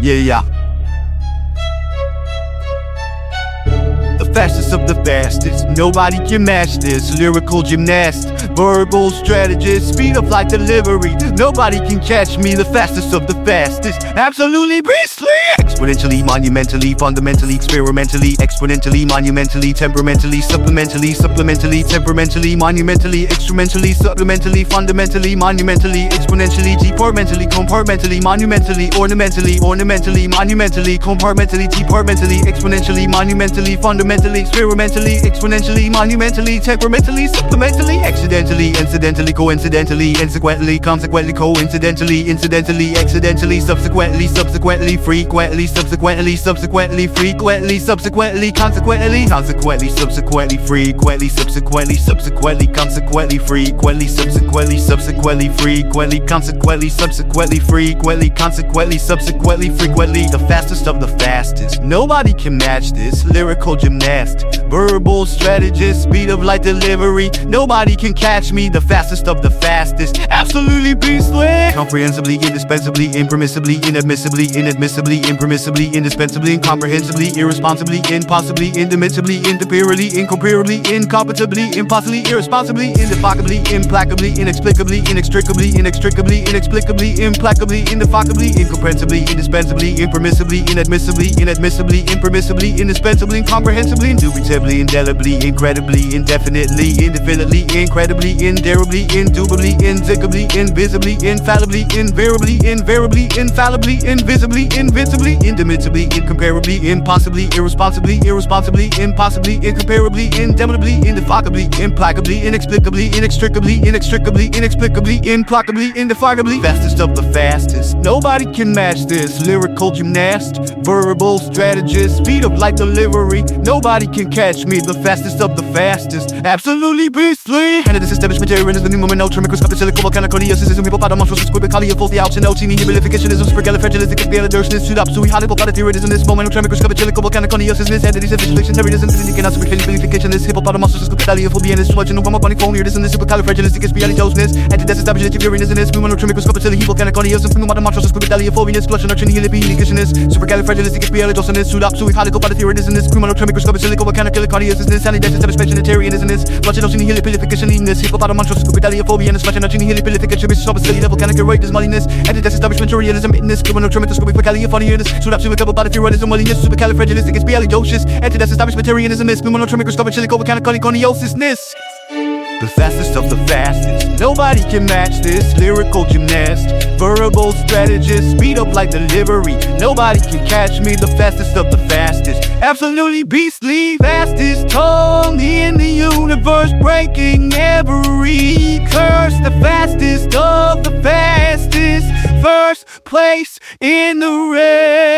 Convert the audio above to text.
耶呀。Fastest of the fastest, nobody can match this. Lyrical gymnast, verbal strategist, speed of light delivery. Nobody can catch me, the fastest of the fastest. Absolutely beastly! Exponentially, monumentally, fundamentally, experimentally, exponentially, monumentally, temperamentally, supplementally, supplementally, temperamentally, monumentally, instrumentally, supplementally, fundamentally, monumentally, exponentially, departmentally, compartmentally, monumentally, ornamentally, ornamentally, monumentally, compartmentally, departmentally, exponentially, monumentally, fundamentally, experimentally, exponentially, monumentally, temperamentally, supplementally, accidentally, incidentally, coincidentally, insequently, consequently, coincidentally, incidentally, accidentally, subsequently, subsequently, frequently, subsequently, subsequently, frequently, subsequently, consequently, consequently, subsequently, frequently, subsequently, subsequently, consequently, frequently, subsequently, subsequently, frequently, consequently, subsequently, frequently, consequently, subsequently, frequently, the fastest of the fastest. Nobody can match this lyrical gymnast, verbal strategist, speed of light delivery. Nobody can catch me, the fastest of the fastest. Absolutely beastly, comprehensively, indispensably, impermissibly, inadmissibly, inadmissibly, impermissibly, indispensably, incomprehensibly, irresponsibly, impossibly, indimitably, indepirably, incomparably, incompetibly, impossibly, irresponsibly, indefocably, implacably, inexplicably, inextricably, inextricably, inexplicably, implacably, indefocably, incomprehensibly, indispensably, impermissibly, inadmissibly, inadmissibly, impermissibly, indispensably, incomprehensibly, indubitably, indelibly, incredibly, indefinitely, indefinitely, incredibly, indarably, indubitably, indicably, invisibly, infallibly, invariably, invariably, infallibly, invisibly, invincibly, indimitably, incomparably, impossibly, irresponsibly, irresponsibly, impossibly, incomparably, indefinably, indefocably, implacably, inexplicably, inextricably, inextricably, inexplicably, implacably, indefatigably, fastest of the fastest. Nobody can match this lyrical gymnast, verbal strategist, speed of light delivery. Nobody can catch me, the fastest of the fastest. Absolutely beastly. And this established material is the new moment, no trim, microscopic, silico, volcanoconiosis, hippopotamus, squid, collie, full the ouch, and OTini, humilificationism, supercalifragilistic, theologirsness, suit up, sui, hypopotatheorism, this moment, no trim, microscopic, silico, volcanoconiosis, this entities, efficiency, terrorism, physical, and supercalifragilistic, this hippopotamus, squid, full being, this sludge, and one more phone this and this supercalifragilistic, spialitosis, antideath, established, urinus, and this, human, no trim, microscopic, flush, and trinilipilicus, supercalifragilistic, spialitosis, suit up, sui, hypopotatheorism, this, human, no trim, microscopic, silico, volcanoconiosis, this, antideath, established, vegetarianism, this, flush, and trinilipilicus, this, hippopotamus, squid, phobia, flush, and trinilipilicus, supercalifragilistic, level, volcanic, this, mulliness, antideath, establishment, materialism, in this, human, no trim, microscopic, califragilistic, suit up, super, hypopotatheorism, mulliness, supercalifragilistic, spialitosis, antideath, establishment, materialism, this, human, no trim, microscopic, volcanoconiosis, this. The fastest of the fastest. Nobody can match this. Lyrical gymnast. Verbal strategist, speed up like delivery. Nobody can catch me, the fastest of the fastest. Absolutely beastly, fastest tongue in the universe, breaking every curse. The fastest of the fastest. First place in the race.